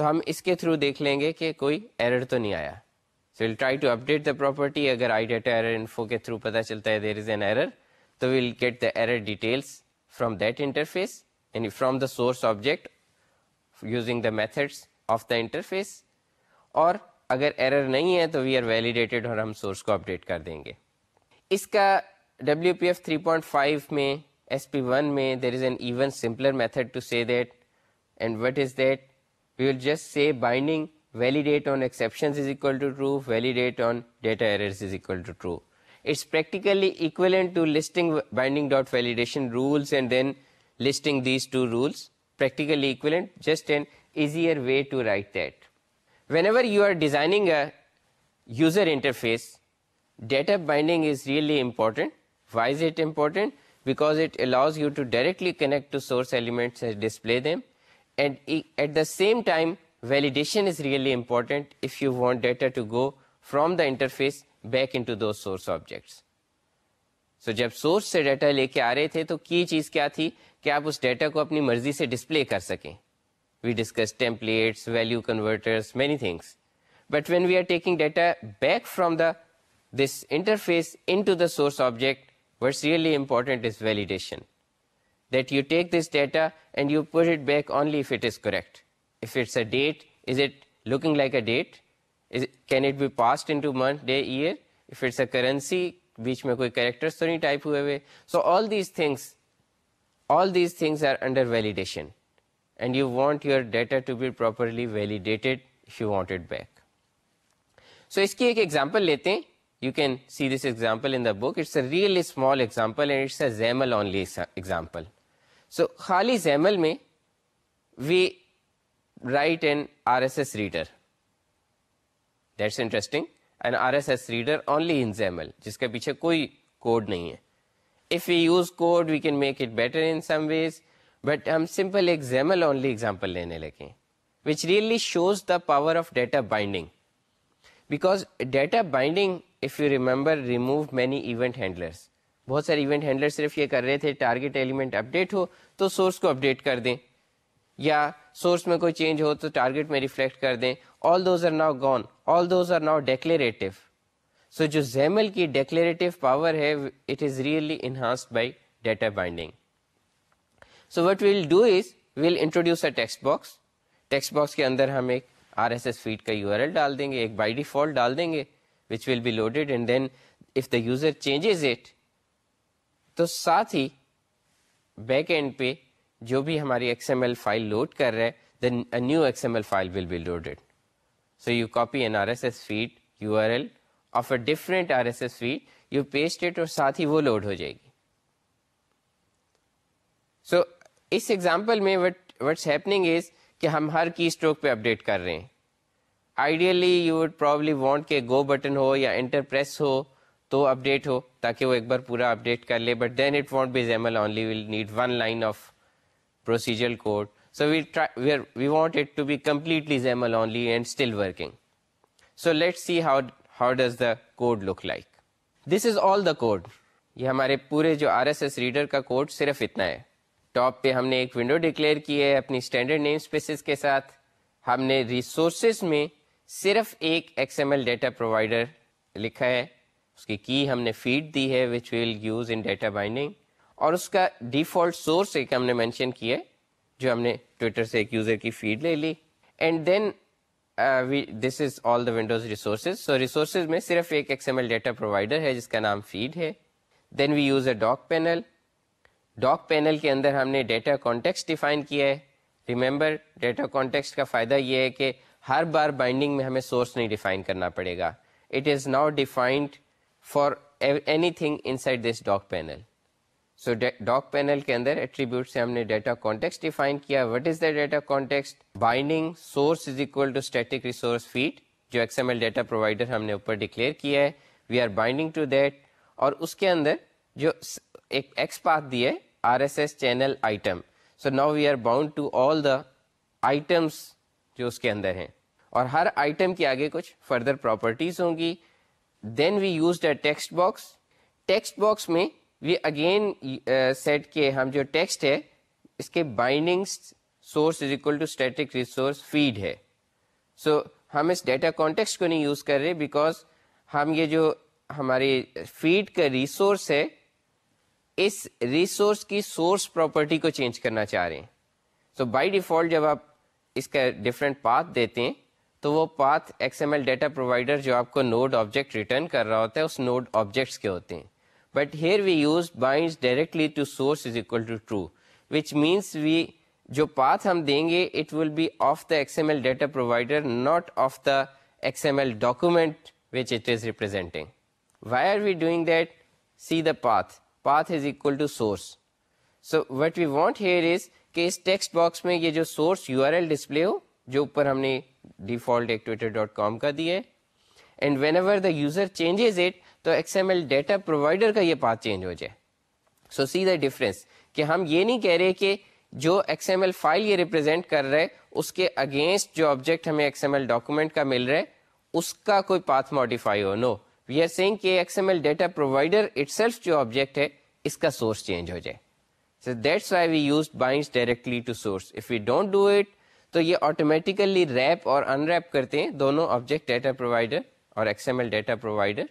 تو ہم اس کے تھرو دیکھ لیں گے کہ کوئی ایرر تو نہیں آیا so will try to update the property اگر آئی ڈیٹا ایرر انفو کے تھرو پتا چلتا ہے دیر از این ایرر تو we'll get the error details from that interface یعنی from the source object using the methods of the interface اور اگر error نہیں ہے تو وی آر ویلیڈیٹیڈ اور ہم سورس کو اپڈیٹ کر دیں گے اس کا W P F three point five میں ایس پی ون میں there is an even simpler method to see that and what is that we will just say binding validate on exceptions is equal to true, validate on data errors is equal to true. It's practically equivalent to listing binding dot validation rules and then listing these two rules, practically equivalent, just an easier way to write that. Whenever you are designing a user interface, data binding is really important. Why is it important? Because it allows you to directly connect to source elements and display them. At the same time validation so جب source سے data لے کے آ رہے تھے تو یہ چیز کیا تھی کہ آپ اس ڈیٹا کو اپنی مرضی سے ڈسپلے کر سکیں we discuss template value converter but when we are taking data back from the this interface into the source object what really important is validation that you take this data and you put it back only's corrects like a date is can it be pass air a currency بیچ میں کوئی characters تو نہیں type ہوئے so all these things all these things are under validation and you want your data properly validated back so اس کی ایک example لیتے ہیں you can see this example in the books a real small example so خالی XAML میں we write an R S S reader that's interesting an R S S reader only in XAML جس کے پیچھے کوئی code نہیں ہے if you use code we can make it better in some ways but ہم simple ایک XAML only example لینے لگے which really shows the power of data binding because data binding if you remember remove many event handlers بہت سارے event handler صرف یہ کر رہے تھے ٹارگیٹ ایلیمنٹ اپڈیٹ ہو تو سورس کو اپڈیٹ کر دیں یا سورس میں کوئی چینج ہو تو ٹارگیٹ میں ریفلیکٹ کر دیں all those are now gone all those are now declarative so جو زیمل کی ڈیکلیریٹو پاور ہے it is really enhanced by data binding so what we'll do is we'll introduce a text box text box کے اندر ہم ایک R S S feed کا U R L ڈال دیں گے ایک بائی ڈیفالٹ ڈال دیں گے which will be loaded and then if the user changes it تو ساتھ ہی بیک اینڈ پہ جو بھی ہماری X M L file load کر رہے then a new X M L file will be loaded so you copy an R S S feed U R L of a different R S S feed you paste it اور ساتھ ہی وہ load ہو جائے گی so so, اس example میں what what's happening is کہ ہم ہر کی اسٹروک پہ اپڈیٹ کر رہے ہیں ideally you would probably want کہ گو بٹن ہو یا انٹرپریس ہو تو اپ ڈیٹ ہو تاکہ وہ ایک بار پورا اپڈیٹ کر لے but then it want be XAML only will need one line of procedure code so try we want it to be completely XAML only and still working so let see how how does the code look like this is all the code یہ ہمارے پورے جو R S S reader کا code صرف اتنا ہے top پہ ہم نے ایک ونڈو ڈکلیئر کی ہے اپنی اسٹینڈرڈ نیم اسپیسیز کے ساتھ ہم نے ریسورسز میں صرف ایک X M L data provider لکھا ہے اس کی کی ہم نے فیڈ دی ہے which will use in data binding اور اس کا ڈیفالٹ سورس ایک ہم نے مینشن کیا ہے جو ہم نے ٹویٹر سے ایک یوزر کی فیڈ لے لی and then this is all the windows resources so resources میں صرف ایک X M L data provider ہے جس کا نام فیڈ ہے then we use a dock panel dock panel کے اندر ہم نے ڈیٹا کانٹیکس ڈیفائن کیا ہے ریمبر ڈیٹا کانٹیکس کا فائدہ یہ ہے کہ ہر بار بائنڈنگ میں ہمیں سورس نہیں ڈیفائن کرنا پڑے گا it is not defined for anything inside this dock panel so ڈاک پینل کے اندر ایٹریبیوٹ سے ہم نے ڈیٹا کانٹیکس ڈیفائن کیا what is the data dataset binding source is equal to static resource feed جو X M L data provider ہم نے اوپر ڈکلیئر کیا ہے we are binding to that اور اس کے اندر جو ایکس پاتھ دی ہے R S S channel item so now we are bound to all the items جو اس کے اندر ہیں اور ہر آئٹم کے آگے کچھ فردر پراپرٹیز ہوں گی then we use the text box text box میں وی اگین سیٹ کے ہم جو ٹیکسٹ ہے اس کے binding source is equal to static resource feed ہے سو ہم اس ڈیٹا کانٹیکس کو نہیں یوز کر رہے بیکاز ہم یہ جو ہماری فیڈ کا ریسورس ہے اس ریسورس کی سورس پراپرٹی کو چینج کرنا چاہ رہے ہیں سو بائی ڈیفالٹ جب آپ اس کا ڈفرینٹ پاتھ دیتے ہیں تو وہ path X M L data provider جو آپ کو نوڈ آبجیکٹ ریٹرن کر رہا ہوتا ہے اس نوڈ آبجیکٹس کے ہوتے ہیں but here we use directly to to source is equal true which means we جو پاتھ ہم دیں گے it will be of the X M L data provider not of the X M L document which it is representing why are we doing that see the path path is equal to source so what we want here is کہ اس text box میں یہ جو source U R L display ہو جو اوپر ہم نے default ایک ٹویٹر ڈاٹ کام کا دیے and whenever the user changes it تو X M L data provider کا یہ پات چینج ہو جائے سو سی دا ڈفرینس کہ ہم یہ نہیں کہہ رہے کہ جو ایکس ایم ایل فائل یہ ریپرزینٹ کر رہے اس کے اگینسٹ جو آبجیکٹ ہمیں ایکس ایم ایل ڈاکومنٹ کا مل رہا ہے اس کا کوئی پاتھ ماڈیفائی ہو نو وی آر سینگ کہ X M L data provider itself جو آبجیکٹ ہے اس کا سورس چینج ہو جائے so that's why we use binds directly to source if you don't do it تو یہ آٹومیٹیکلی ریپ اور ان ریپ کرتے ہیں دونوں آبجیکٹ ڈیٹا پرووائڈر اور X M L data provider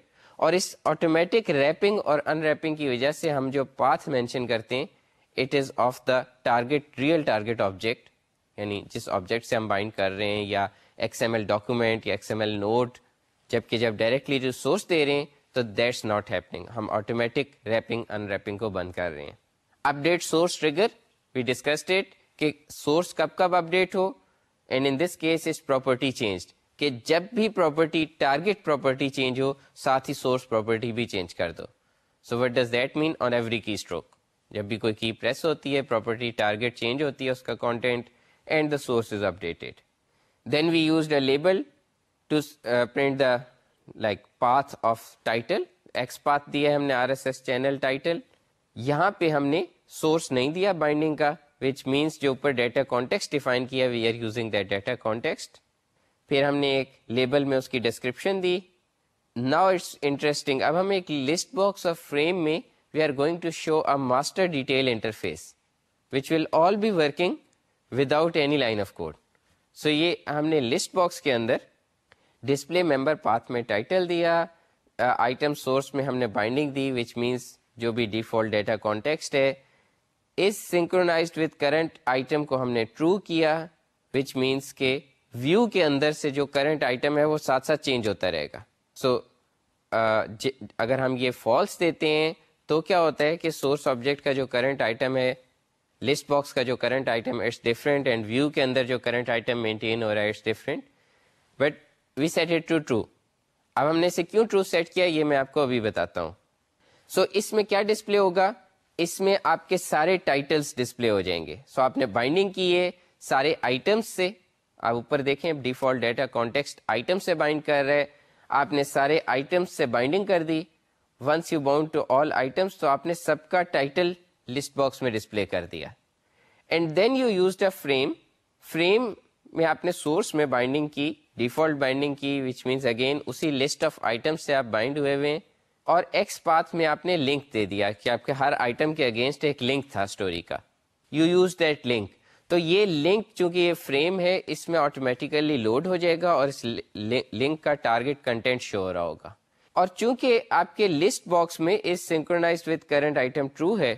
اور اس آٹومیٹک ریپنگ اور ان ریپنگ کی وجہ سے ہم جو پاتھ مینشن کرتے ہیں it is of the target target real object یعنی جس آبجیکٹ سے ہم بائنڈ کر رہے ہیں یا ایکس ایم ایل ڈاکومینٹ یا ایکس ایم ایل نوٹ جب کہ جب ڈائریکٹلی جو سورس دے رہے ہیں تو دیٹس ناٹ ہیپنگ ہم آٹومیٹک ریپنگ ان ریپنگ کو بند کر رہے ہیں update trigger we discussed it کہ سورس کب کب update who and in this case is property changed کہ جب بھی پراپرٹی ٹارگیٹ پراپرٹی چینج ہو ساتھ ہی سورس پراپرٹی بھی چینج کر دو so what does that mean on every keystroke جب بھی کوئی کی پریس ہوتی ہے پراپرٹی ٹارگیٹ چینج ہوتی ہے اس کا content and the source is updated then we use a label to print the like path of title X path ہے ہم نے R S S channel title یہاں پہ ہم نے سورس نہیں دیا بائنڈنگ کا وچ مینس جو اوپر ڈیٹا کانٹیکس ڈیفائن کیا we are using that data context پھر ہم نے ایک لیبل میں اس کی ڈسکرپشن دی ناؤ اٹس انٹرسٹنگ اب ہم ایک لسٹ باکس آف فریم میں we are going to show a master detail interface which will all be working without any line of code so یہ ہم نے لسٹ باکس کے اندر ڈسپلے ممبر پاتھ میں ٹائٹل دیا آئٹم سورس میں ہم نے بائنڈنگ دی وچ مینس جو بھی ڈیفالٹ ڈیٹا کانٹیکسٹ ہے اس سنکرونائزڈ وتھ کرنٹ آئٹم کو ہم نے ٹرو کیا وچ مینس کے ویو اندر سے جو کرنٹ آئٹم ہے وہ ساتھ ساتھ چینج ہوتا رہے گا سو so, uh, اگر ہم یہ فالس دیتے ہیں تو کیا ہوتا ہے کہ سورس آبجیکٹ کا جو کرنٹ آئٹم ہے لسٹ باکس کا جو current item it's different and view کے اندر جو کرنٹ آئٹم مینٹین ہو رہا ہے it's different but we set it to true اب ہم نے اسے کیوں ٹرو سیٹ کیا یہ میں آپ کو ابھی بتاتا ہوں سو so, اس میں کیا ڈسپلے ہوگا اس میں آپ کے سارے ٹائٹلس ڈسپلے ہو جائیں گے سو آپ نے بائنڈنگ کی ہے سارے آئٹمس سے آپ اوپر دیکھیں ڈیفالٹ ڈیٹا کانٹیکس آئٹم سے بائنڈ کر رہے آپ نے سارے آئٹمس سے بائنڈنگ کر دی once you bound to all items تو آپ نے سب کا ٹائٹل لسٹ باکس میں ڈسپلے کر دیا and then you use a frame frame میں آپ نے سورس میں بائنڈنگ کی ڈیفالٹ بائنڈنگ کی وچ مینس اگین اسی لسٹ آف آئٹم سے آپ بائنڈ ہوئے ہوئے ہیں اور ایکس پاتھ میں آپ نے لنک دے دیا کہ آپ کے ہر آئٹم کے اگینسٹ ایک لنک تھا اسٹوری کا یو یوز دیٹ لنک تو یہ لنک چونکہ یہ فریم ہے اس میں آٹومیٹیکلی لوڈ ہو جائے گا اور اس لنک کا ٹارگیٹ کنٹینٹ شو ہو رہا ہوگا اور چونکہ آپ کے لسٹ باکس میں synchronize with current item true ہے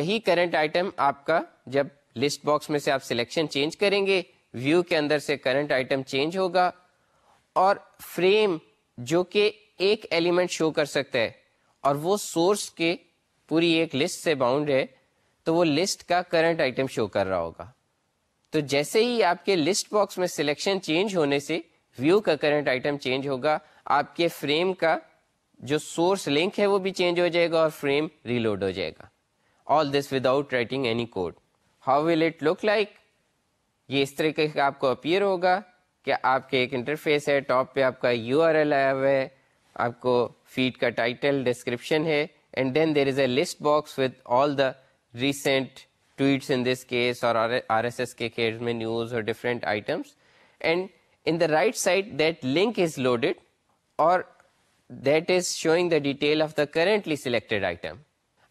یہی کرنٹ آئٹم آپ کا جب لسٹ باکس میں سے آپ سلیکشن چینج کریں گے ویو کے اندر سے کرنٹ آئٹم چینج ہوگا اور فریم جو کہ ایک ایلیمنٹ شو کر سکتا ہے اور وہ سورس کے پوری ایک لسٹ سے باؤنڈ ہے تو وہ لسٹ کا کرنٹ آئٹم شو کر رہا ہوگا تو جیسے ہی آپ کے لسٹ باکس میں سلیکشن چینج ہونے سے ویو کا کرنٹ آئٹم چینج ہوگا آپ کے فریم کا جو سورس لنک ہے وہ بھی چینج ہو جائے گا اور فریم ریلوڈ ہو جائے گا all this without writing any code how will it look like یہ اس طریقے کا آپ کو اپیئر ہوگا کہ آپ کے ایک انٹرفیس ہے ٹاپ پہ آپ کا یو آر ایل آیا ہوا ہے آپ کو فیڈ کا ٹائٹل ڈسکرپشن ہے and then there is a list box with all the recent tweets in this case اور آر ایس ایس کے کیس میں نیوز اور different items and in the right side that link is loaded اور that is showing the detail of the currently selected item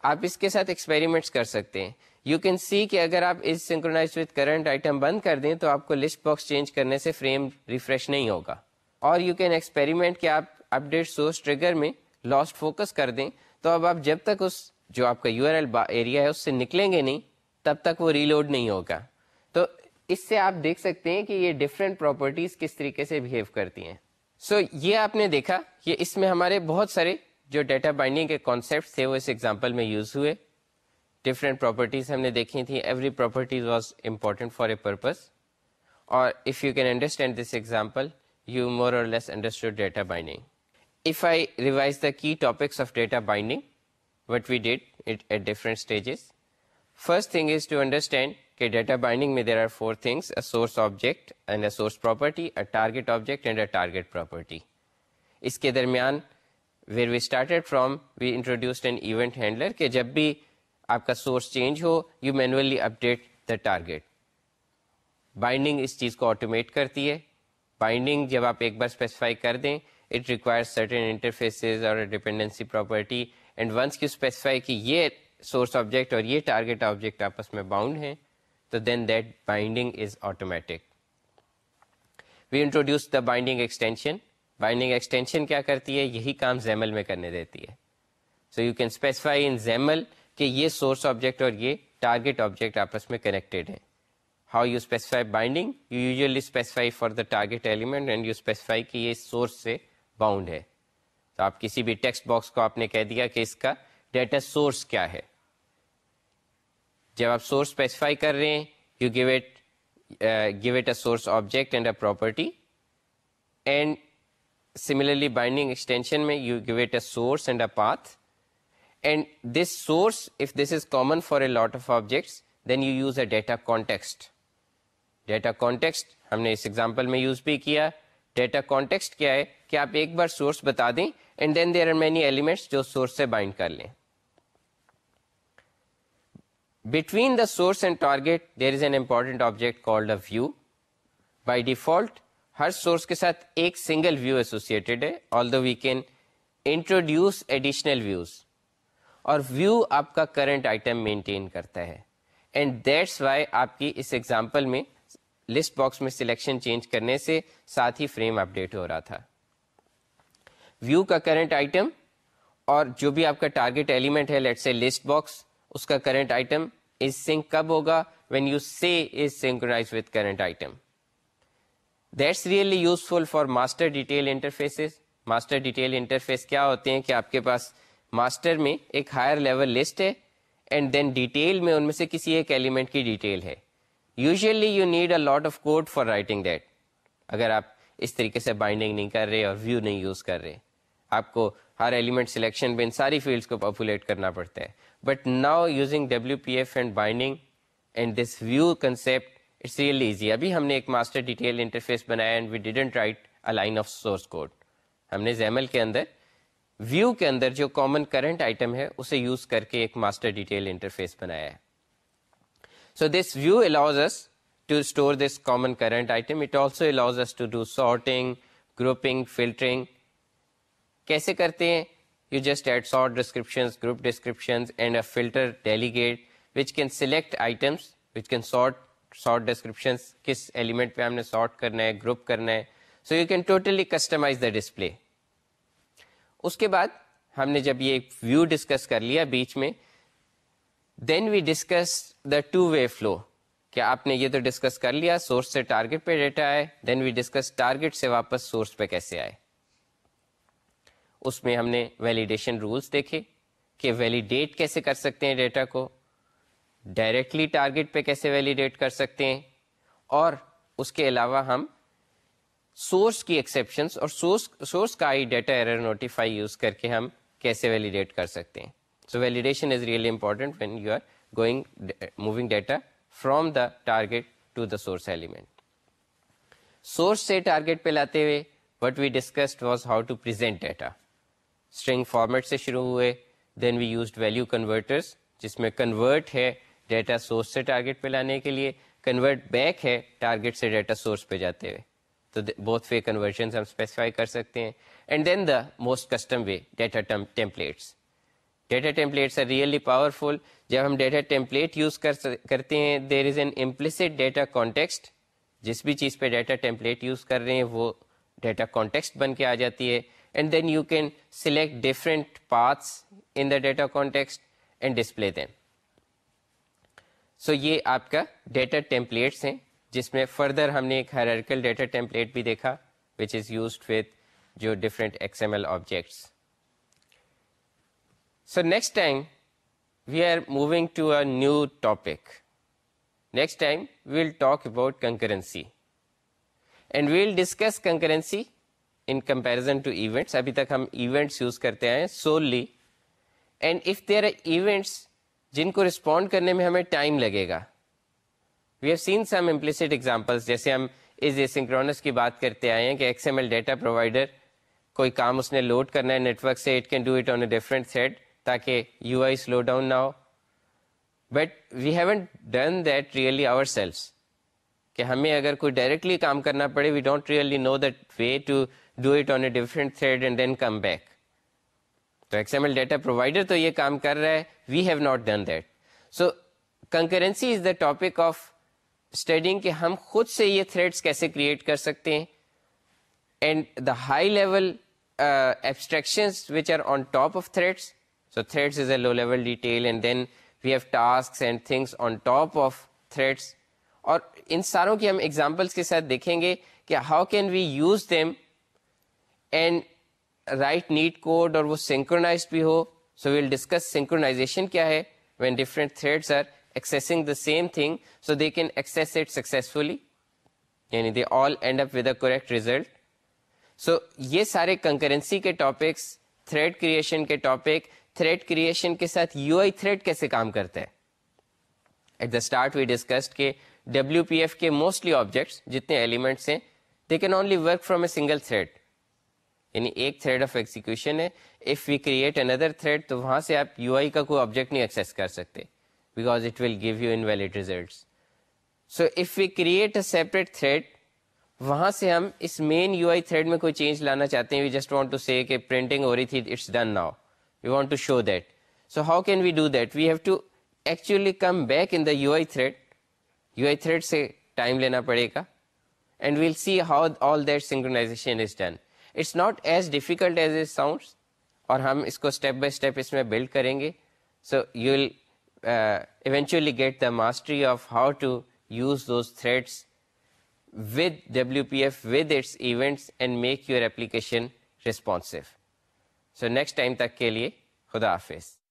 آپ اس کے ساتھ experiments کر سکتے ہیں یو کین سی کہ اگر آپ اس سنکرونائز وتھ کرنٹ آئٹم بند کر دیں تو آپ کو لسٹ باکس چینج کرنے سے فریم ریفریش نہیں ہوگا اور یو کین ایکسپیریمنٹ کہ آپ اپ ڈیٹ سورس ٹریگر میں لاسٹ فوکس کر دیں تو اب آپ جب تک اس جو آپ کا یو آر ایل ایریا ہے اس سے نکلیں گے نہیں تب تک وہ ریلوڈ نہیں ہوگا تو اس سے آپ دیکھ سکتے ہیں کہ یہ ڈفرینٹ پراپرٹیز کس طریقے سے بیہیو کرتی ہیں سو so, یہ آپ نے دیکھا یہ اس میں ہمارے بہت سارے جو ڈیٹا بائنڈنگ کے کانسیپٹ تھے وہ اس ایگزامپل میں یوز ہوئے ڈفرینٹ پراپرٹیز ہم نے دیکھی تھیں every properties was important for a purpose اور if you can understand this example you more or less understood data binding if I revise the key topics of data binding what we did it at different stages first is to understand کہ data binding میں there are four things object and a source property a target object and a target property اس کے درمیان where we started from we introduced and event handler کہ جب بھی آپ کا source change who you manually update the target binding اس چیز کو automate کرتی ہے بائنڈنگ جب آپ ایک بار اسپیسیفائی کر دیں اٹ ریکوائر سرٹن انٹرفیس اور ڈیپینڈینسی پراپرٹی اینڈیفائی یہ سورس آبجیکٹ اور یہ ٹارگیٹ آبجیکٹس میں باؤنڈ ہیں تو دینڈنگ وی انٹروڈیوسن بائنڈنگ ایکسٹینشن کیا کرتی ہے یہی کام زیمل میں کرنے دیتی ہے so you can specify in XAML کہ یہ سورس آبجیکٹ اور یہ ٹارگیٹ آبجیکٹ آپس میں کنیکٹیڈ ہے how you specify binding for the target element you specify کہ یہ سورس سے باؤنڈ ہے تو آپ کسی بھی ٹیکسٹ باکس کو آپ نے کہہ دیا کہ اس کا ڈیٹا سورس کیا ہے جب آپ سورس اسپیسیفائی کر رہے ہیں you give it give it a source object and a property and similarly binding extension میں you give it a source and a path and this source if this is common for a lot of objects then you use a data context data context ہم نے اس example میں use بھی کیا data context کیا ہے کہ آپ ایک بار سورس بتا دیں and then there are many elements جو سورس سے بائنڈ کر لیں between the source and target there is an important object called a view by default Hare source کے ساتھ ایک سنگل ویو ایسوسیٹیڈ ہے although we can introduce additional views اور view آپ کا کرنٹ آئٹم مینٹین کرتا ہے اینڈ دیٹس وائی آپ کی اس ایگزامپل میں لسٹ باکس میں سلیکشن چینج کرنے سے ساتھ ہی فریم اپڈیٹ ہو رہا تھا ویو کا کرنٹ آئٹم اور جو بھی آپ کا ٹارگیٹ ایلیمنٹ ہے لیٹ سے لسٹ باکس اس کا کرنٹ آئٹم سنک کب ہوگا when you see is synchronize with current item that's really useful for master detail master detail interface کیا ہوتے ہیں کہ آپ کے پاس ماسٹر میں ایک ہائر لیول لسٹ ہے اینڈ دین ڈیٹیل میں ان میں سے کسی ایک ایلیمنٹ کی ڈیٹیل ہے usually you need a lot of code for writing that اگر آپ اس طریقے سے بائنڈنگ نہیں کر رہے اور ویو نہیں یوز کر رہے آپ کو ہر ایلیمنٹ سلیکشن پہ ان ساری فیلڈس کو پاپولیٹ کرنا پڑتا ہے but now using W P F and binding and this view concept it's real easy ابھی ہم نے ایک ماسٹر ڈیٹیل انٹرفیس بنایا and we didn't write a line of source code ہم نے زیمل کے اندر ویو کے اندر جو کامن کرنٹ آئٹم ہے اسے یوز کر کے ایک ماسٹر ڈیٹیل انٹرفیس بنایا ہے so this view allows us to store this common current item it also allows us to do sorting grouping filtering کیسے کرتے ہیں you just add sort description group description and a filter delegate which which can can select items sort sort description کس element پہ ہم نے sort کرنا ہے group کرنا ہے so you can totally customize the display اس کے بعد ہم نے جب یہ ایک ویو ڈسکس کر لیا بیچ میں then we discuss the two way flow کیا آپ نے یہ تو ڈسکس کر لیا سورس سے ٹارگیٹ پہ ڈیٹا آئے دین وی ڈسکس ٹارگیٹ سے واپس سورس پہ کیسے آئے اس میں ہم نے ویلیڈیشن رولس دیکھے کہ ویلیڈیٹ کیسے کر سکتے ہیں ڈیٹا کو ڈائریکٹلی ٹارگیٹ پہ کیسے ویلیڈیٹ کر سکتے ہیں اور اس کے علاوہ ہم سورس کی ایکسیپشنس اور سورس سورس کا I data error notify use کر کے ہم کیسے ویلیڈیٹ کر سکتے ہیں so validation is really important when you are going moving data from the target to the source element source سے ٹارگیٹ پہ لاتے ہوئے what we discussed was how to present data string format سے شروع ہوئے then we used value converters جس میں convert ہے ڈیٹا سورس سے ٹارگیٹ پہ لانے کے لیے کنورٹ بیک ہے ٹارگیٹ سے ڈیٹا سورس پہ جاتے ہوئے تو بہت وے کنورژنس ہم اسپیسیفائی کر سکتے ہیں and then the most custom way data templates data templates are really powerful جب ہم ڈیٹا ٹیمپلیٹ یوز کرتے ہیں there is an implicit data context جس بھی چیز پہ ڈیٹا ٹیمپلیٹ یوز کر رہے ہیں وہ ڈیٹا کانٹیکسٹ بن کے آ جاتی ہے and then you can select different paths in the data context and display then so یہ آپ کا ڈیٹا ٹیمپلیٹس ہیں جس میں فردر ہم نے ایک ہیر ڈیٹا ٹیمپلیٹ بھی دیکھا وچ از یوزڈ وتھ جو different X M L objects so next time we are moving to a new topic next time we'll talk about concurrency and we'll discuss concurrency in comparison to events ابھی تک ہم events use کرتے آئے ہیں solely and if they events جن کو respond کرنے میں ہمیں ٹائم لگے گا we have seen some examples جیسے ہم کی بات کرتے آئے ہیں کہ X M L data provider کوئی کام اس نے لوڈ کرنا ہے نیٹورک سے it can do it on a different set تاکہ یو آئی سلو ڈاؤن نہ ہو but we haven't done that really ourselves کہ ہمیں اگر کوئی ڈائریکٹلی کام کرنا پڑے we don't really know the way to do it on a different thread and then come back to X M L data provider تو یہ کام کر رہا ہے we have not done that so concurrency is the topic of studying کہ ہم خود سے یہ تھریڈس کیسے کریٹ کر سکتے ہیں and the high level abstractions which are on top of threads so threads is a low level detail and then we have task and things on top of threads اور ان ساروں کی ہم examples کے ساتھ دیکھیں گے کہ how can we use them and write neat code اور وہ سینکرونائز بھی ہو سو ویل ڈسکس سینکرونائزیشن کیا ہے when threads are accessing the same thing so they can access it successfully یعنی they all end up with a correct result so یہ سارے concurrency کے ٹاپکس تھریڈ کریشن کے topic thread creation کے ساتھ you I thread کیسے کام کرتا ہے at the start we discussed کے ڈبلو پی ایف کے موسٹلی آبجیکٹس جتنے ایلیمنٹس ہیں they can only work from a single thread یعنی ایک تھریڈ آف ایگزیکیوشن ہے اف وی کریٹ اندر تھریڈ تو وہاں سے آپ یو آئی کا کوئی آبجیکٹ نہیں ایکسیس کر سکتے because it will give you invalid results so if we create a separate thread وہاں سے ہم اس مین یو آئی تھریڈ میں کوئی چینج لانا چاہتے ہیں we just want to see کہ پرنٹنگ ہو رہی تھی it's done now we want to show that so how can we do that we have to actually come back in the U I thread U I thread سے time لینا پڑے گا and we'll see how all that synchronization is done it's not as difficult as it sounds اور ہم اس کو step by step اس میں build کریں گے so you will eventually get the mastery of how to use those threads with W P F with its events and make your application responsive so next time تک کے لیے خدا حافظ